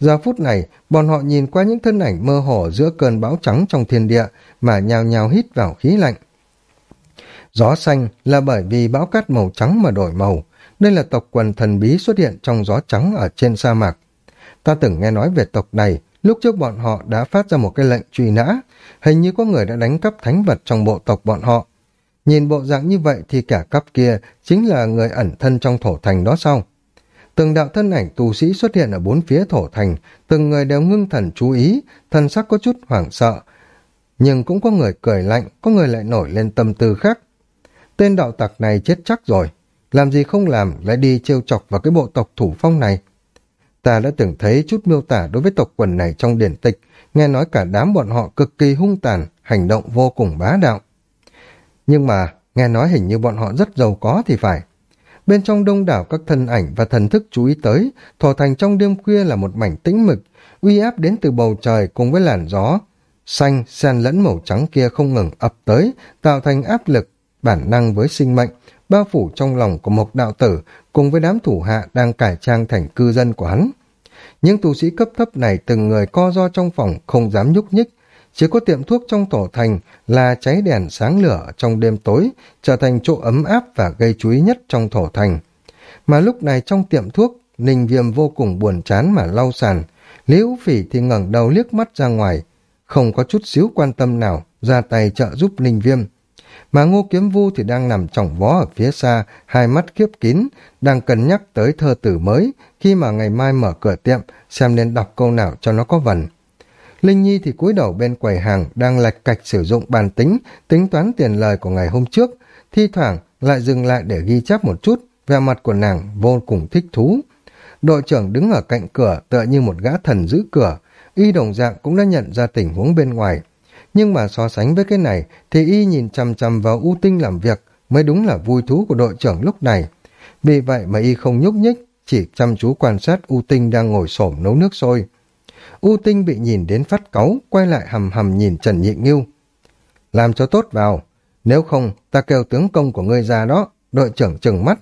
Giờ phút này, bọn họ nhìn qua những thân ảnh mơ hồ giữa cơn bão trắng trong thiên địa mà nhào nhào hít vào khí lạnh. Gió xanh là bởi vì bão cát màu trắng mà đổi màu. Đây là tộc quần thần bí xuất hiện trong gió trắng ở trên sa mạc. Ta từng nghe nói về tộc này, lúc trước bọn họ đã phát ra một cái lệnh truy nã. Hình như có người đã đánh cắp thánh vật trong bộ tộc bọn họ. Nhìn bộ dạng như vậy thì cả cắp kia chính là người ẩn thân trong thổ thành đó sao? Từng đạo thân ảnh tù sĩ xuất hiện ở bốn phía thổ thành, từng người đều ngưng thần chú ý, thần sắc có chút hoảng sợ. Nhưng cũng có người cười lạnh, có người lại nổi lên tâm tư khác. Tên đạo tặc này chết chắc rồi, làm gì không làm lại đi trêu chọc vào cái bộ tộc thủ phong này. Ta đã từng thấy chút miêu tả đối với tộc quần này trong điển tịch, nghe nói cả đám bọn họ cực kỳ hung tàn, hành động vô cùng bá đạo. Nhưng mà, nghe nói hình như bọn họ rất giàu có thì phải. Bên trong đông đảo các thân ảnh và thần thức chú ý tới, thổ thành trong đêm khuya là một mảnh tĩnh mực, uy áp đến từ bầu trời cùng với làn gió. Xanh, xen lẫn màu trắng kia không ngừng ập tới, tạo thành áp lực, bản năng với sinh mệnh, bao phủ trong lòng của một đạo tử cùng với đám thủ hạ đang cải trang thành cư dân của hắn. Những tu sĩ cấp thấp này từng người co do trong phòng không dám nhúc nhích, chỉ có tiệm thuốc trong tổ thành là cháy đèn sáng lửa trong đêm tối, trở thành chỗ ấm áp và gây chú ý nhất trong thổ thành. Mà lúc này trong tiệm thuốc, Ninh Viêm vô cùng buồn chán mà lau sàn. Liễu phỉ thì ngẩng đầu liếc mắt ra ngoài, không có chút xíu quan tâm nào, ra tay trợ giúp Ninh Viêm. Mà Ngô Kiếm Vu thì đang nằm trọng vó ở phía xa, hai mắt kiếp kín, đang cân nhắc tới thơ tử mới, khi mà ngày mai mở cửa tiệm, xem nên đọc câu nào cho nó có vần. Linh Nhi thì cúi đầu bên quầy hàng đang lạch cạch sử dụng bàn tính, tính toán tiền lời của ngày hôm trước, thi thoảng lại dừng lại để ghi chép một chút, vẻ mặt của nàng vô cùng thích thú. Đội trưởng đứng ở cạnh cửa tựa như một gã thần giữ cửa, y đồng dạng cũng đã nhận ra tình huống bên ngoài. Nhưng mà so sánh với cái này thì y nhìn chằm chằm vào U Tinh làm việc mới đúng là vui thú của đội trưởng lúc này. Vì vậy mà y không nhúc nhích, chỉ chăm chú quan sát U Tinh đang ngồi xổm nấu nước sôi. U Tinh bị nhìn đến phát cáu, quay lại hầm hầm nhìn Trần Nhị Nghiêu. Làm cho tốt vào, nếu không ta kêu tướng công của ngươi ra đó, đội trưởng trừng mắt.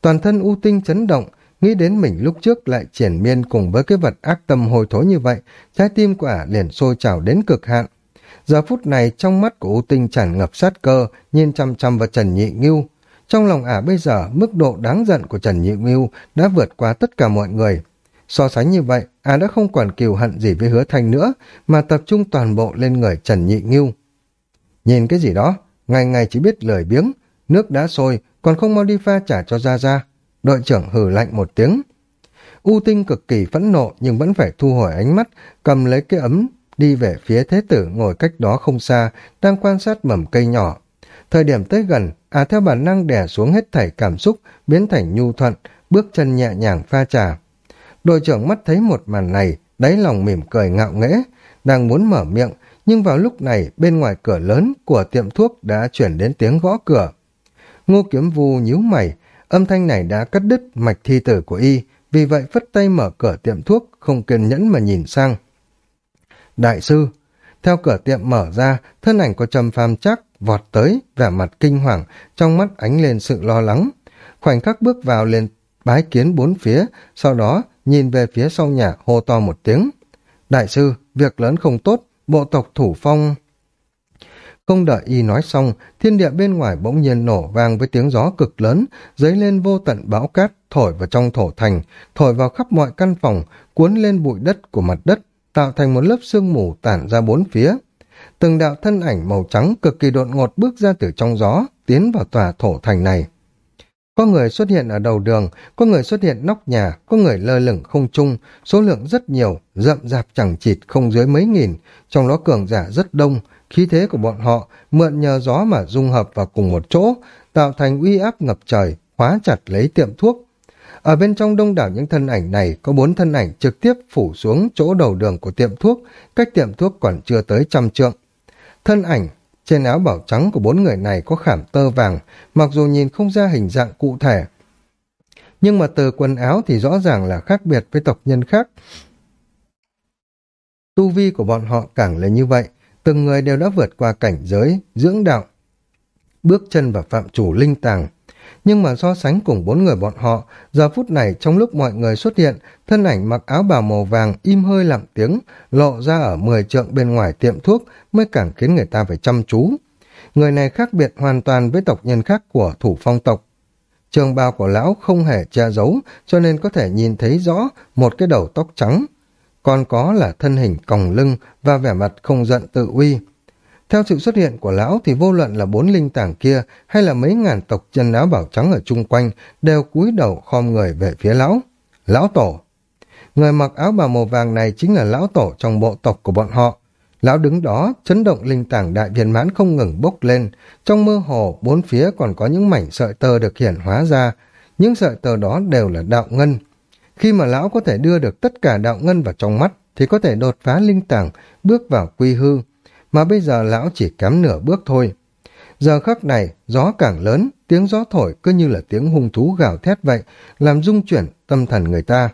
Toàn thân U Tinh chấn động, nghĩ đến mình lúc trước lại triển miên cùng với cái vật ác tâm hồi thối như vậy, trái tim của ả liền sôi trào đến cực hạn. Giờ phút này trong mắt của U Tinh tràn ngập sát cơ, nhìn chăm chăm vào Trần Nhị Nghiêu. Trong lòng ả bây giờ, mức độ đáng giận của Trần Nhị Nghiêu đã vượt qua tất cả mọi người. So sánh như vậy, à đã không còn kiều hận gì với hứa thanh nữa, mà tập trung toàn bộ lên người Trần Nhị Nghiêu. Nhìn cái gì đó, ngày ngày chỉ biết lời biếng, nước đã sôi, còn không mau đi pha trả cho ra ra. Đội trưởng hừ lạnh một tiếng. U tinh cực kỳ phẫn nộ nhưng vẫn phải thu hồi ánh mắt, cầm lấy cái ấm, đi về phía thế tử ngồi cách đó không xa, đang quan sát mầm cây nhỏ. Thời điểm tới gần, à theo bản năng đè xuống hết thảy cảm xúc, biến thành nhu thuận, bước chân nhẹ nhàng pha trà. Đội trưởng mắt thấy một màn này, đáy lòng mỉm cười ngạo nghễ, đang muốn mở miệng, nhưng vào lúc này bên ngoài cửa lớn của tiệm thuốc đã chuyển đến tiếng gõ cửa. Ngô Kiếm Vu nhíu mày, âm thanh này đã cắt đứt mạch thi tử của y, vì vậy phất tay mở cửa tiệm thuốc, không kiên nhẫn mà nhìn sang. Đại sư, theo cửa tiệm mở ra, thân ảnh của Trầm Phàm chắc vọt tới, vẻ mặt kinh hoàng, trong mắt ánh lên sự lo lắng. Khoảnh khắc bước vào lên bái kiến bốn phía, sau đó nhìn về phía sau nhà hô to một tiếng. Đại sư, việc lớn không tốt, bộ tộc thủ phong... Không đợi y nói xong, thiên địa bên ngoài bỗng nhiên nổ vang với tiếng gió cực lớn, dấy lên vô tận bão cát, thổi vào trong thổ thành, thổi vào khắp mọi căn phòng, cuốn lên bụi đất của mặt đất, tạo thành một lớp sương mù tản ra bốn phía. Từng đạo thân ảnh màu trắng cực kỳ đột ngột bước ra từ trong gió, tiến vào tòa thổ thành này. Có người xuất hiện ở đầu đường, có người xuất hiện nóc nhà, có người lơ lửng không trung, số lượng rất nhiều, rậm rạp chẳng chịt không dưới mấy nghìn, trong đó cường giả rất đông, khí thế của bọn họ mượn nhờ gió mà dung hợp vào cùng một chỗ, tạo thành uy áp ngập trời, khóa chặt lấy tiệm thuốc. Ở bên trong đông đảo những thân ảnh này có bốn thân ảnh trực tiếp phủ xuống chỗ đầu đường của tiệm thuốc, cách tiệm thuốc còn chưa tới trăm trượng. Thân ảnh trên áo bảo trắng của bốn người này có khảm tơ vàng, mặc dù nhìn không ra hình dạng cụ thể. Nhưng mà từ quần áo thì rõ ràng là khác biệt với tộc nhân khác. Tu vi của bọn họ càng là như vậy, từng người đều đã vượt qua cảnh giới, dưỡng đạo, bước chân vào phạm chủ linh tàng. Nhưng mà so sánh cùng bốn người bọn họ, giờ phút này trong lúc mọi người xuất hiện, thân ảnh mặc áo bào màu vàng im hơi lặng tiếng, lộ ra ở mười trượng bên ngoài tiệm thuốc mới càng khiến người ta phải chăm chú. Người này khác biệt hoàn toàn với tộc nhân khác của thủ phong tộc. Trường bào của lão không hề che giấu, cho nên có thể nhìn thấy rõ một cái đầu tóc trắng, còn có là thân hình còng lưng và vẻ mặt không giận tự uy. Theo sự xuất hiện của lão thì vô luận là bốn linh tảng kia hay là mấy ngàn tộc chân áo bảo trắng ở chung quanh đều cúi đầu khom người về phía lão. Lão tổ. Người mặc áo bào màu vàng này chính là lão tổ trong bộ tộc của bọn họ. Lão đứng đó, chấn động linh tảng đại viên mãn không ngừng bốc lên. Trong mơ hồ, bốn phía còn có những mảnh sợi tơ được hiển hóa ra. Những sợi tơ đó đều là đạo ngân, khi mà lão có thể đưa được tất cả đạo ngân vào trong mắt, thì có thể đột phá linh tảng, bước vào quy hư. Mà bây giờ lão chỉ kém nửa bước thôi. Giờ khắc này, gió càng lớn, tiếng gió thổi cứ như là tiếng hung thú gào thét vậy, làm rung chuyển tâm thần người ta.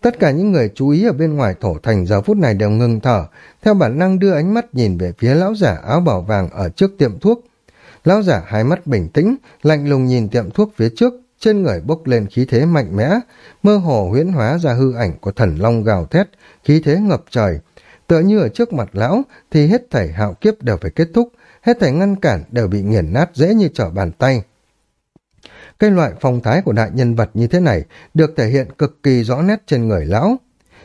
Tất cả những người chú ý ở bên ngoài thổ thành giờ phút này đều ngừng thở, theo bản năng đưa ánh mắt nhìn về phía lão giả áo bảo vàng ở trước tiệm thuốc. Lão giả hai mắt bình tĩnh, lạnh lùng nhìn tiệm thuốc phía trước, trên người bốc lên khí thế mạnh mẽ, mơ hồ huyễn hóa ra hư ảnh của thần long gào thét, khí thế ngập trời. Tựa như ở trước mặt lão thì hết thảy hạo kiếp đều phải kết thúc, hết thảy ngăn cản đều bị nghiền nát dễ như trở bàn tay. Cái loại phong thái của đại nhân vật như thế này được thể hiện cực kỳ rõ nét trên người lão,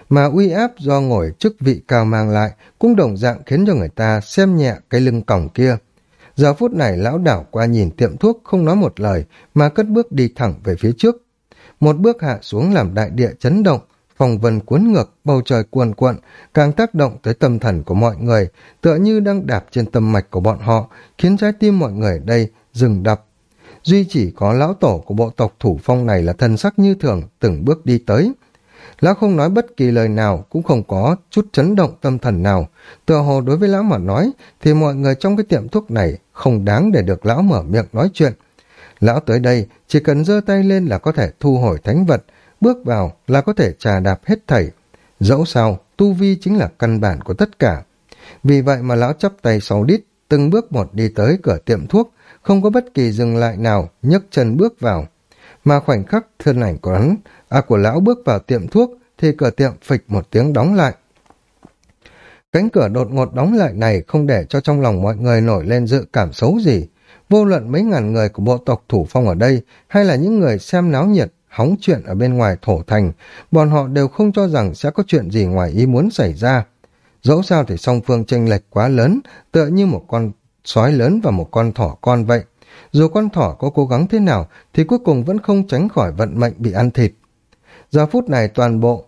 mà uy áp do ngồi chức vị cao mang lại cũng đồng dạng khiến cho người ta xem nhẹ cái lưng còng kia. Giờ phút này lão đảo qua nhìn tiệm thuốc không nói một lời mà cất bước đi thẳng về phía trước. Một bước hạ xuống làm đại địa chấn động, phòng vân cuốn ngược, bầu trời cuồn cuộn, càng tác động tới tâm thần của mọi người, tựa như đang đạp trên tâm mạch của bọn họ, khiến trái tim mọi người đây dừng đập. Duy chỉ có lão tổ của bộ tộc thủ phong này là thân sắc như thường, từng bước đi tới. Lão không nói bất kỳ lời nào, cũng không có chút chấn động tâm thần nào. Tựa hồ đối với lão mà nói, thì mọi người trong cái tiệm thuốc này không đáng để được lão mở miệng nói chuyện. Lão tới đây, chỉ cần giơ tay lên là có thể thu hồi thánh vật, bước vào là có thể trà đạp hết thảy. Dẫu sao, tu vi chính là căn bản của tất cả. Vì vậy mà lão chắp tay sau đít, từng bước một đi tới cửa tiệm thuốc, không có bất kỳ dừng lại nào, nhấc chân bước vào. Mà khoảnh khắc thân ảnh của hắn, à của lão bước vào tiệm thuốc, thì cửa tiệm phịch một tiếng đóng lại. Cánh cửa đột ngột đóng lại này không để cho trong lòng mọi người nổi lên dự cảm xấu gì. Vô luận mấy ngàn người của bộ tộc thủ phong ở đây, hay là những người xem náo nhiệt, hóng chuyện ở bên ngoài thổ thành, bọn họ đều không cho rằng sẽ có chuyện gì ngoài ý muốn xảy ra. Dẫu sao thì song phương tranh lệch quá lớn, tựa như một con sói lớn và một con thỏ con vậy. Dù con thỏ có cố gắng thế nào, thì cuối cùng vẫn không tránh khỏi vận mệnh bị ăn thịt. Giờ phút này toàn bộ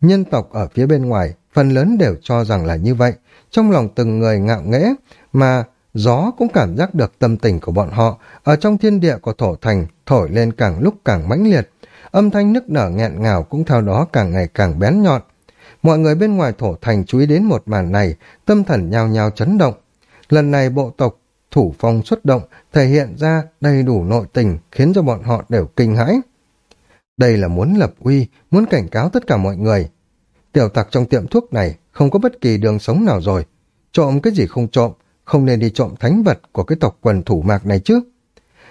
nhân tộc ở phía bên ngoài phần lớn đều cho rằng là như vậy, trong lòng từng người ngạo nghễ, mà gió cũng cảm giác được tâm tình của bọn họ ở trong thiên địa của thổ thành thổi lên càng lúc càng mãnh liệt. Âm thanh nức nở nghẹn ngào cũng theo đó càng ngày càng bén nhọn. Mọi người bên ngoài thổ thành chú ý đến một màn này, tâm thần nhao nhao chấn động. Lần này bộ tộc thủ phong xuất động thể hiện ra đầy đủ nội tình khiến cho bọn họ đều kinh hãi. Đây là muốn lập uy, muốn cảnh cáo tất cả mọi người. Tiểu tặc trong tiệm thuốc này không có bất kỳ đường sống nào rồi. Trộm cái gì không trộm không nên đi trộm thánh vật của cái tộc quần thủ mạc này chứ.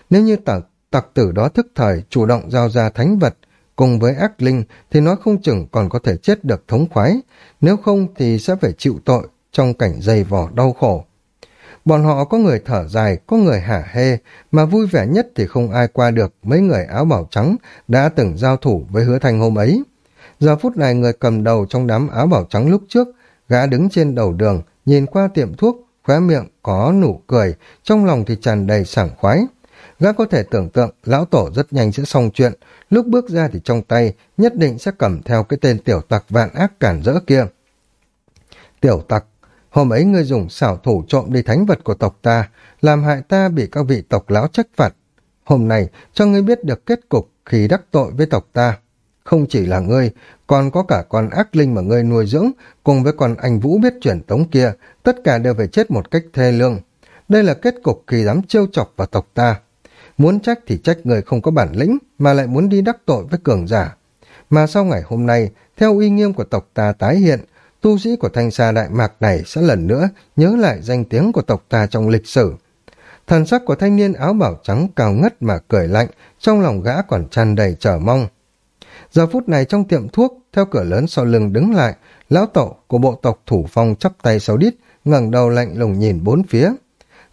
Nếu như tặc tặc tử đó thức thời chủ động giao ra thánh vật cùng với ác linh thì nói không chừng còn có thể chết được thống khoái. Nếu không thì sẽ phải chịu tội trong cảnh dày vỏ đau khổ. Bọn họ có người thở dài, có người hả hê, mà vui vẻ nhất thì không ai qua được mấy người áo bảo trắng đã từng giao thủ với hứa thanh hôm ấy. Giờ phút này người cầm đầu trong đám áo bảo trắng lúc trước, gã đứng trên đầu đường, nhìn qua tiệm thuốc khóe miệng có nụ cười, trong lòng thì tràn đầy sảng khoái. Gã có thể tưởng tượng lão tổ rất nhanh sẽ xong chuyện, lúc bước ra thì trong tay nhất định sẽ cầm theo cái tên tiểu tặc vạn ác cản rỡ kia. Tiểu tặc, hôm ấy ngươi dùng xảo thủ trộm đi thánh vật của tộc ta, làm hại ta bị các vị tộc lão trách phạt. Hôm nay, cho ngươi biết được kết cục khi đắc tội với tộc ta. Không chỉ là ngươi còn có cả con ác linh mà ngươi nuôi dưỡng, cùng với con anh vũ biết truyền tống kia, tất cả đều phải chết một cách thê lương. Đây là kết cục khi dám trêu chọc vào tộc ta. Muốn trách thì trách người không có bản lĩnh, mà lại muốn đi đắc tội với cường giả. Mà sau ngày hôm nay, theo uy nghiêm của tộc ta tái hiện, tu sĩ của thanh xa đại mạc này sẽ lần nữa nhớ lại danh tiếng của tộc ta trong lịch sử. Thần sắc của thanh niên áo bảo trắng cao ngất mà cười lạnh, trong lòng gã còn tràn đầy chờ mong. Giờ phút này trong tiệm thuốc theo cửa lớn sau lưng đứng lại, lão tổ của bộ tộc thủ phong chắp tay sau đít, ngẩng đầu lạnh lùng nhìn bốn phía.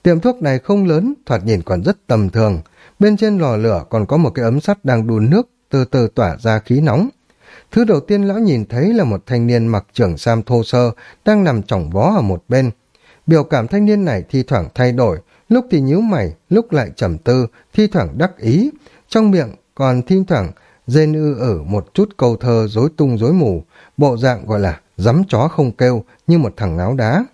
Tiệm thuốc này không lớn, thoạt nhìn còn rất tầm thường. Bên trên lò lửa còn có một cái ấm sắt đang đun nước, từ từ tỏa ra khí nóng. Thứ đầu tiên lão nhìn thấy là một thanh niên mặc trưởng sam thô sơ, đang nằm chỏng vó ở một bên. Biểu cảm thanh niên này thi thoảng thay đổi, lúc thì nhíu mày, lúc lại trầm tư, thi thoảng đắc ý. Trong miệng còn thi thoảng dên ư ử một chút câu thơ rối tung rối mù, bộ dạng gọi là dám chó không kêu như một thằng ngáo đá.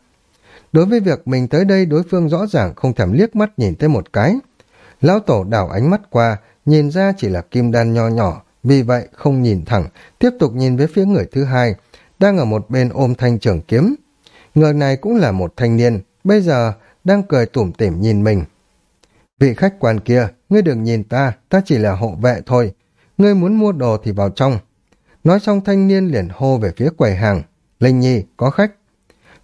Đối với việc mình tới đây, đối phương rõ ràng không thèm liếc mắt nhìn tới một cái. Lão tổ đảo ánh mắt qua, nhìn ra chỉ là kim đan nho nhỏ, vì vậy không nhìn thẳng, tiếp tục nhìn về phía người thứ hai, đang ở một bên ôm thanh trường kiếm. Người này cũng là một thanh niên, bây giờ đang cười tủm tỉm nhìn mình. Vị khách quan kia, ngươi đừng nhìn ta ta chỉ là hộ vệ thôi ngươi muốn mua đồ thì vào trong. Nói xong thanh niên liền hô về phía quầy hàng. Linh nhi, có khách.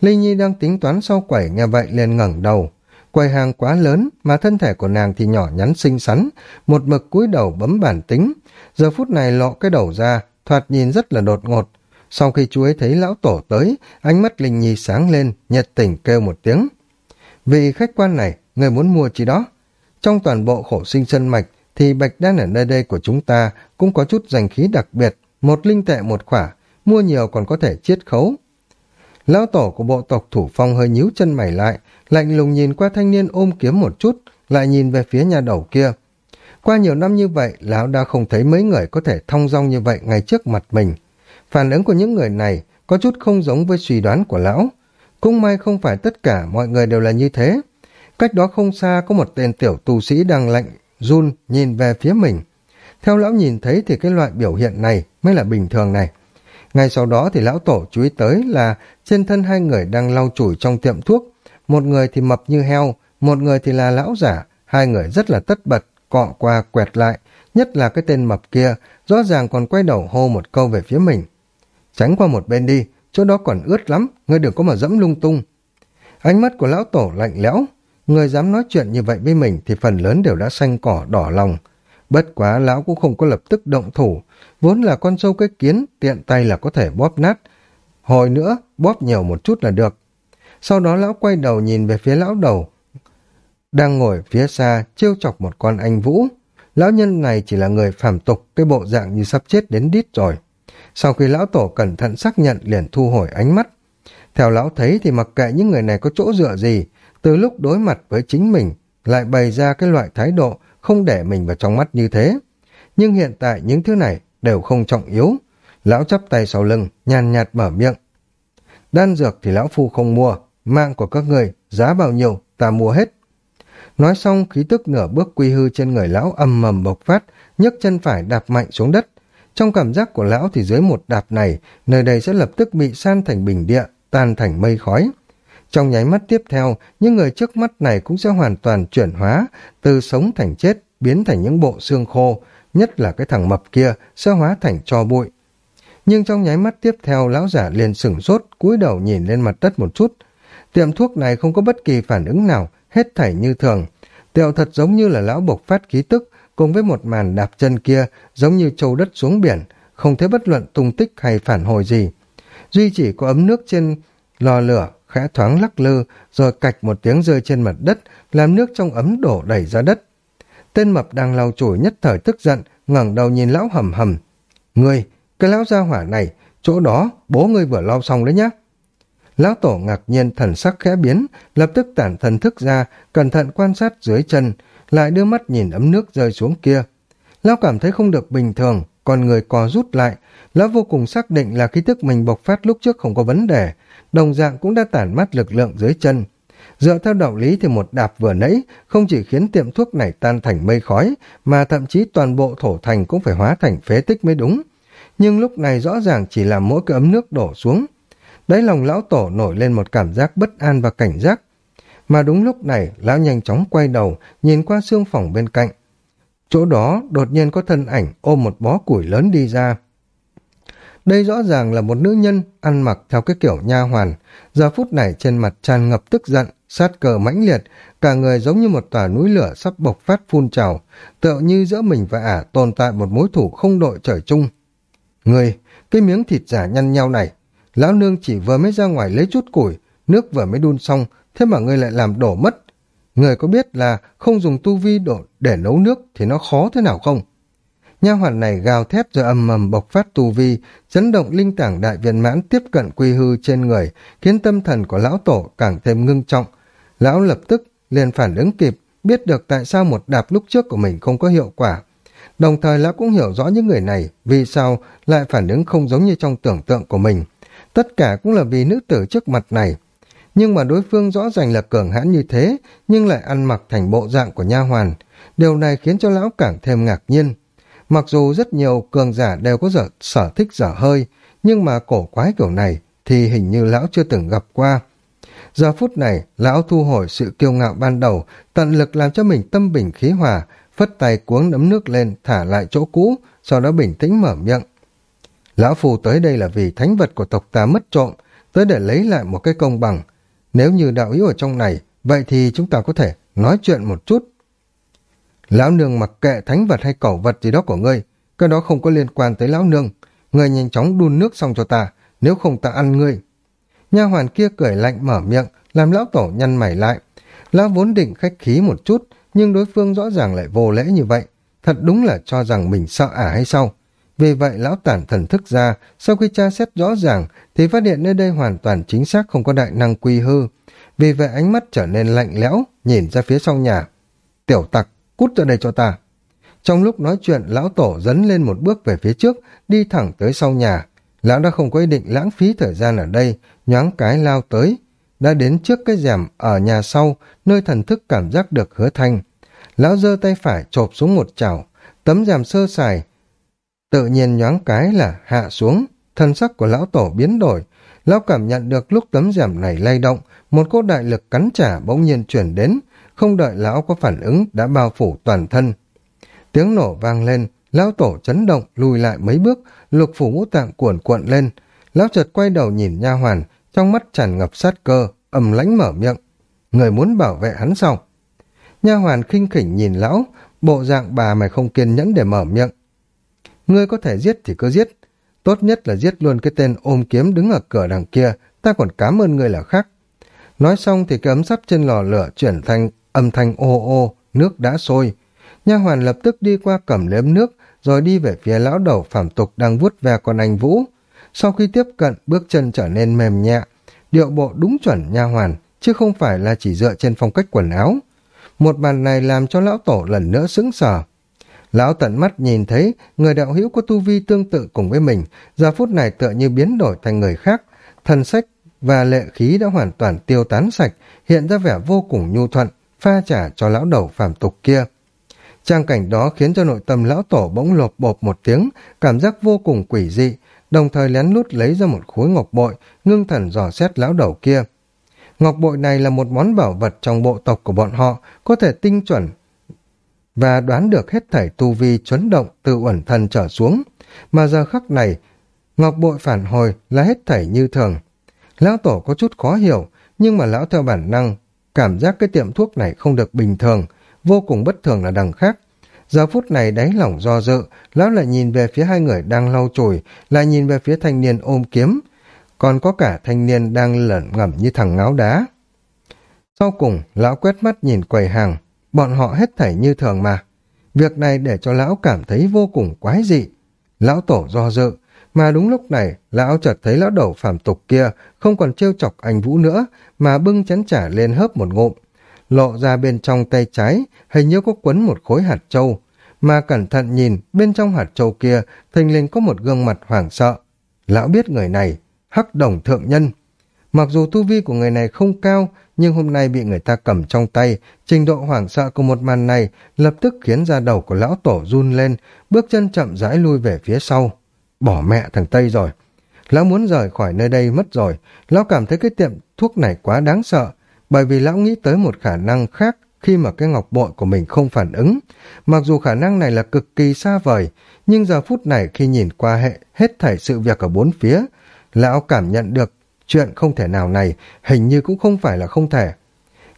Linh nhi đang tính toán sau quầy, nghe vậy liền ngẩng đầu. Quầy hàng quá lớn, mà thân thể của nàng thì nhỏ nhắn xinh xắn, một mực cúi đầu bấm bản tính. Giờ phút này lọ cái đầu ra, thoạt nhìn rất là đột ngột. Sau khi chú ấy thấy lão tổ tới, ánh mắt linh nhi sáng lên, nhiệt tình kêu một tiếng. Vì khách quan này người muốn mua chi đó? Trong toàn bộ khổ sinh sân mạch thì bạch đan ở nơi đây của chúng ta cũng có chút danh khí đặc biệt, một linh tệ một khỏa, mua nhiều còn có thể chiết khấu. Lão tổ của bộ tộc thủ phong hơi nhíu chân mày lại, lạnh lùng nhìn qua thanh niên ôm kiếm một chút, lại nhìn về phía nhà đầu kia. Qua nhiều năm như vậy, lão đã không thấy mấy người có thể thong dong như vậy ngay trước mặt mình. Phản ứng của những người này có chút không giống với suy đoán của lão. Cũng may không phải tất cả mọi người đều là như thế. Cách đó không xa có một tên tiểu tu sĩ đang lạnh run nhìn về phía mình. Theo lão nhìn thấy thì cái loại biểu hiện này mới là bình thường này. Ngay sau đó thì lão tổ chú ý tới là trên thân hai người đang lau chùi trong tiệm thuốc. Một người thì mập như heo, một người thì là lão giả. Hai người rất là tất bật, cọ qua quẹt lại, nhất là cái tên mập kia, rõ ràng còn quay đầu hô một câu về phía mình. Tránh qua một bên đi, chỗ đó còn ướt lắm, ngươi đừng có mà dẫm lung tung. Ánh mắt của lão tổ lạnh lẽo người dám nói chuyện như vậy với mình thì phần lớn đều đã xanh cỏ, đỏ lòng. Bất quá lão cũng không có lập tức động thủ. Vốn là con sâu cái kiến, tiện tay là có thể bóp nát. Hồi nữa, bóp nhiều một chút là được. Sau đó lão quay đầu nhìn về phía lão đầu, đang ngồi phía xa trêu chọc một con anh vũ. Lão nhân này chỉ là người phàm tục, cái bộ dạng như sắp chết đến đít rồi. Sau khi lão tổ cẩn thận xác nhận liền thu hồi ánh mắt. Theo lão thấy thì mặc kệ những người này có chỗ dựa gì từ lúc đối mặt với chính mình lại bày ra cái loại thái độ không để mình vào trong mắt như thế nhưng hiện tại những thứ này đều không trọng yếu lão chắp tay sau lưng nhàn nhạt mở miệng đan dược thì lão phu không mua mạng của các người giá bao nhiêu ta mua hết. Nói xong khí tức nửa bước quy hư trên người lão âm mầm bộc phát, nhấc chân phải đạp mạnh xuống đất. Trong cảm giác của lão thì dưới một đạp này, nơi đây sẽ lập tức bị san thành bình địa, tan thành mây khói. Trong nháy mắt tiếp theo, những người trước mắt này cũng sẽ hoàn toàn chuyển hóa, từ sống thành chết, biến thành những bộ xương khô, nhất là cái thằng mập kia sẽ hóa thành cho bụi. Nhưng trong nháy mắt tiếp theo, lão giả liền sửng sốt, cúi đầu nhìn lên mặt đất một chút. Tiệm thuốc này không có bất kỳ phản ứng nào, hết thảy như thường. Tiệu thật giống như là lão bộc phát khí tức, cùng với một màn đạp chân kia, giống như trâu đất xuống biển, không thấy bất luận tung tích hay phản hồi gì. Duy chỉ có ấm nước trên lò lửa khẽ thoáng lắc lư, rồi cạch một tiếng rơi trên mặt đất, làm nước trong ấm đổ đẩy ra đất. Tên mập đang lau chùi nhất thời tức giận, ngẩng đầu nhìn lão hầm hầm. Ngươi, cái lão gia hỏa này, chỗ đó bố ngươi vừa lau xong đấy nhá. Lão tổ ngạc nhiên thần sắc khẽ biến, lập tức tản thần thức ra, cẩn thận quan sát dưới chân, lại đưa mắt nhìn ấm nước rơi xuống kia. Lão cảm thấy không được bình thường, còn người co rút lại, lão vô cùng xác định là khí tức mình bộc phát lúc trước không có vấn đề, đồng dạng cũng đã tản mắt lực lượng dưới chân. Dựa theo đạo lý thì một đạp vừa nãy không chỉ khiến tiệm thuốc này tan thành mây khói, mà thậm chí toàn bộ thổ thành cũng phải hóa thành phế tích mới đúng. Nhưng lúc này rõ ràng chỉ là mỗi cái ấm nước đổ xuống. Đấy lòng lão tổ nổi lên một cảm giác bất an và cảnh giác. Mà đúng lúc này, lão nhanh chóng quay đầu, nhìn qua xương phòng bên cạnh. Chỗ đó đột nhiên có thân ảnh ôm một bó củi lớn đi ra. Đây rõ ràng là một nữ nhân ăn mặc theo cái kiểu nha hoàn. Giờ phút này trên mặt tràn ngập tức giận, sát cờ mãnh liệt, cả người giống như một tòa núi lửa sắp bộc phát phun trào, tựa như giữa mình và ả tồn tại một mối thủ không đội trời chung. Người, cái miếng thịt giả nhăn nhau này, lão nương chỉ vừa mới ra ngoài lấy chút củi, nước vừa mới đun xong, thế mà ngươi lại làm đổ mất. Người có biết là không dùng tu vi đổ để nấu nước thì nó khó thế nào không? Nha hoàn này gào thét rồi ầm ầm bộc phát tu vi, chấn động linh tảng đại viên mãn tiếp cận quy hư trên người, khiến tâm thần của lão tổ càng thêm ngưng trọng. Lão lập tức liền phản ứng kịp, biết được tại sao một đạp lúc trước của mình không có hiệu quả. Đồng thời lão cũng hiểu rõ những người này vì sao lại phản ứng không giống như trong tưởng tượng của mình. Tất cả cũng là vì nữ tử trước mặt này. Nhưng mà đối phương rõ ràng là cường hãn như thế, nhưng lại ăn mặc thành bộ dạng của nha hoàn. Điều này khiến cho lão càng thêm ngạc nhiên. Mặc dù rất nhiều cường giả đều có dở, sở thích dở hơi, nhưng mà cổ quái kiểu này thì hình như lão chưa từng gặp qua. Giờ phút này, lão thu hồi sự kiêu ngạo ban đầu, tận lực làm cho mình tâm bình khí hòa, phất tay cuống nấm nước lên, thả lại chỗ cũ, sau đó bình tĩnh mở miệng. Lão phù tới đây là vì thánh vật của tộc ta mất trộm, tới để lấy lại một cái công bằng. Nếu như đạo hữu ở trong này, vậy thì chúng ta có thể nói chuyện một chút. Lão nương mặc kệ thánh vật hay cẩu vật gì đó của ngươi, cái đó không có liên quan tới lão nương. Ngươi nhanh chóng đun nước xong cho ta, nếu không ta ăn ngươi. Nha hoàn kia cười lạnh mở miệng, làm lão tổ nhăn mày lại. Lão vốn định khách khí một chút, nhưng đối phương rõ ràng lại vô lễ như vậy. Thật đúng là cho rằng mình sợ ả hay sao? Vì vậy lão tản thần thức ra, sau khi tra xét rõ ràng thì phát hiện nơi đây hoàn toàn chính xác không có đại năng quy hư. Vì vậy ánh mắt trở nên lạnh lẽo, nhìn ra phía sau nhà. Tiểu tặc, cút ra đây cho ta. Trong lúc nói chuyện, lão tổ dấn lên một bước về phía trước, đi thẳng tới sau nhà. Lão đã không có ý định lãng phí thời gian ở đây, nhoáng cái lao tới. Đã đến trước cái rèm ở nhà sau, nơi thần thức cảm giác được hứa thanh. Lão giơ tay phải chộp xuống một chảo, tấm rèm sơ sài. Tự nhiên nhoáng cái là hạ xuống, thân sắc của lão tổ biến đổi. Lão cảm nhận được lúc tấm rèm này lay động, một cỗ đại lực cắn trả bỗng nhiên chuyển đến, không đợi lão có phản ứng đã bao phủ toàn thân. Tiếng nổ vang lên, lão tổ chấn động lùi lại mấy bước, lục phủ ngũ tạng cuộn cuộn lên. Lão chợt quay đầu nhìn nha hoàn, trong mắt tràn ngập sát cơ, ầm lãnh mở miệng. Người muốn bảo vệ hắn sao? Nha hoàn khinh khỉnh nhìn lão, bộ dạng bà mày không kiên nhẫn để mở miệng. Ngươi có thể giết thì cứ giết. Tốt nhất là giết luôn cái tên ôm kiếm đứng ở cửa đằng kia, ta còn cảm ơn ngươi là khác. Nói xong thì cái ấm sắt trên lò lửa chuyển thành âm thanh ô ô, nước đã sôi. Nha hoàn lập tức đi qua cầm lếm nước, rồi đi về phía lão đầu phạm tục đang vuốt ve con anh Vũ. Sau khi tiếp cận, bước chân trở nên mềm nhẹ, điệu bộ đúng chuẩn nha hoàn, chứ không phải là chỉ dựa trên phong cách quần áo. Một màn này làm cho lão tổ lần nữa sững sờ. Lão tận mắt nhìn thấy người đạo hữu có tu vi tương tự cùng với mình, giờ phút này tựa như biến đổi thành người khác, thần sách và lệ khí đã hoàn toàn tiêu tán sạch, hiện ra vẻ vô cùng nhu thuận, pha trả cho lão đầu phàm tục kia. Trang cảnh đó khiến cho nội tâm lão tổ bỗng lột bột một tiếng, cảm giác vô cùng quỷ dị, đồng thời lén lút lấy ra một khối ngọc bội, ngưng thần dò xét lão đầu kia. Ngọc bội này là một món bảo vật trong bộ tộc của bọn họ, có thể tinh chuẩn và đoán được hết thảy tu vi chấn động từ uẩn thần trở xuống. Mà giờ khắc này, ngọc bội phản hồi là hết thảy như thường. Lão tổ có chút khó hiểu, nhưng mà lão theo bản năng, cảm giác cái tiệm thuốc này không được bình thường, vô cùng bất thường là đằng khác. Giờ phút này đáy lỏng do dự, lão lại nhìn về phía hai người đang lau chùi, lại nhìn về phía thanh niên ôm kiếm, còn có cả thanh niên đang lẩn ngẩm như thằng ngáo đá. Sau cùng, lão quét mắt nhìn quầy hàng, bọn họ hết thảy như thường mà. Việc này để cho lão cảm thấy vô cùng quái dị. Lão tổ do dự, mà đúng lúc này, lão chợt thấy lão đầu phàm tục kia không còn trêu chọc anh Vũ nữa, mà bưng chén trả lên hớp một ngụm. Lộ ra bên trong tay trái, hình như có quấn một khối hạt trâu, mà cẩn thận nhìn, bên trong hạt trâu kia, thình lình có một gương mặt hoảng sợ. Lão biết người này, hắc đồng thượng nhân. Mặc dù tu vi của người này không cao, nhưng hôm nay bị người ta cầm trong tay, trình độ hoảng sợ của một màn này lập tức khiến da đầu của lão tổ run lên, bước chân chậm rãi lui về phía sau. Bỏ mẹ thằng Tây rồi. Lão muốn rời khỏi nơi đây mất rồi, lão cảm thấy cái tiệm thuốc này quá đáng sợ, bởi vì lão nghĩ tới một khả năng khác khi mà cái ngọc bội của mình không phản ứng. Mặc dù khả năng này là cực kỳ xa vời, nhưng giờ phút này khi nhìn qua hệ hết thảy sự việc ở bốn phía, lão cảm nhận được chuyện không thể nào này hình như cũng không phải là không thể.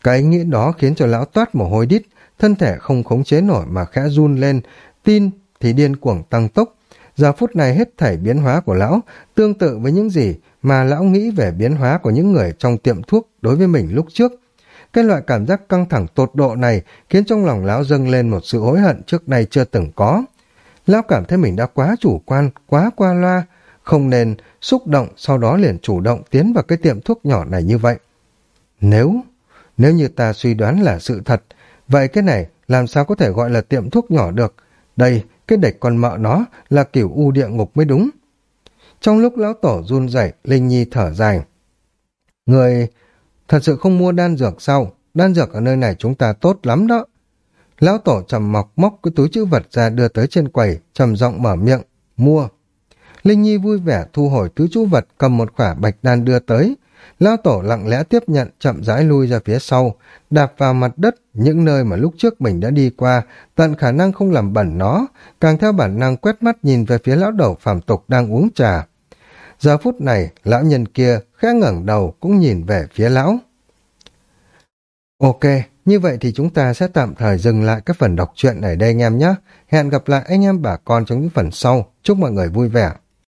Cái ý nghĩ đó khiến cho lão toát mồ hôi đít, thân thể không khống chế nổi mà khẽ run lên, tin thì điên cuồng tăng tốc. Giờ phút này hết thảy biến hóa của lão tương tự với những gì mà lão nghĩ về biến hóa của những người trong tiệm thuốc đối với mình lúc trước. Cái loại cảm giác căng thẳng tột độ này khiến trong lòng lão dâng lên một sự hối hận trước nay chưa từng có. Lão cảm thấy mình đã quá chủ quan, quá qua loa, không nên xúc động sau đó liền chủ động tiến vào cái tiệm thuốc nhỏ này như vậy. Nếu, nếu như ta suy đoán là sự thật, vậy cái này làm sao có thể gọi là tiệm thuốc nhỏ được? Đây, cái địch con mợ nó là kiểu u địa ngục mới đúng. Trong lúc lão tổ run rẩy, Linh Nhi thở dài. Người thật sự không mua đan dược sao? Đan dược ở nơi này chúng ta tốt lắm đó. Lão tổ trầm mọc móc cái túi chữ vật ra đưa tới trên quầy, trầm giọng mở miệng, mua. Linh Nhi vui vẻ thu hồi túi chữ vật cầm một khỏa bạch đan đưa tới. Lao tổ lặng lẽ tiếp nhận chậm rãi lui ra phía sau, đạp vào mặt đất những nơi mà lúc trước mình đã đi qua, tận khả năng không làm bẩn nó, càng theo bản năng quét mắt nhìn về phía lão đầu phàm tục đang uống trà. Giờ phút này, lão nhân kia khẽ ngẩng đầu cũng nhìn về phía lão. Ok, như vậy thì chúng ta sẽ tạm thời dừng lại các phần đọc truyện ở đây anh em nhé. Hẹn gặp lại anh em bà con trong những phần sau. Chúc mọi người vui vẻ.